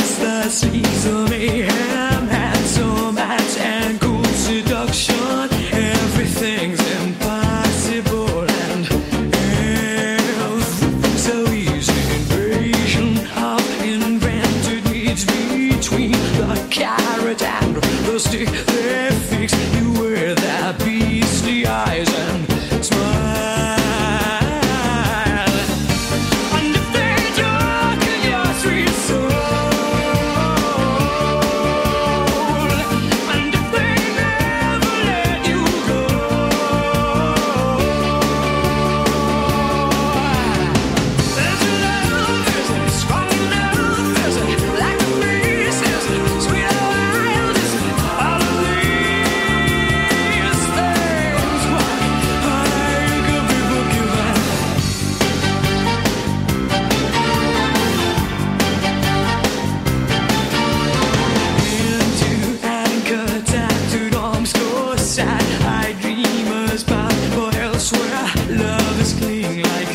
seas of mayhem, hats on hats and cool seduction. Everything's impossible and everything's so easy. Invasion of invented needs between the carrot and the stick. Clean like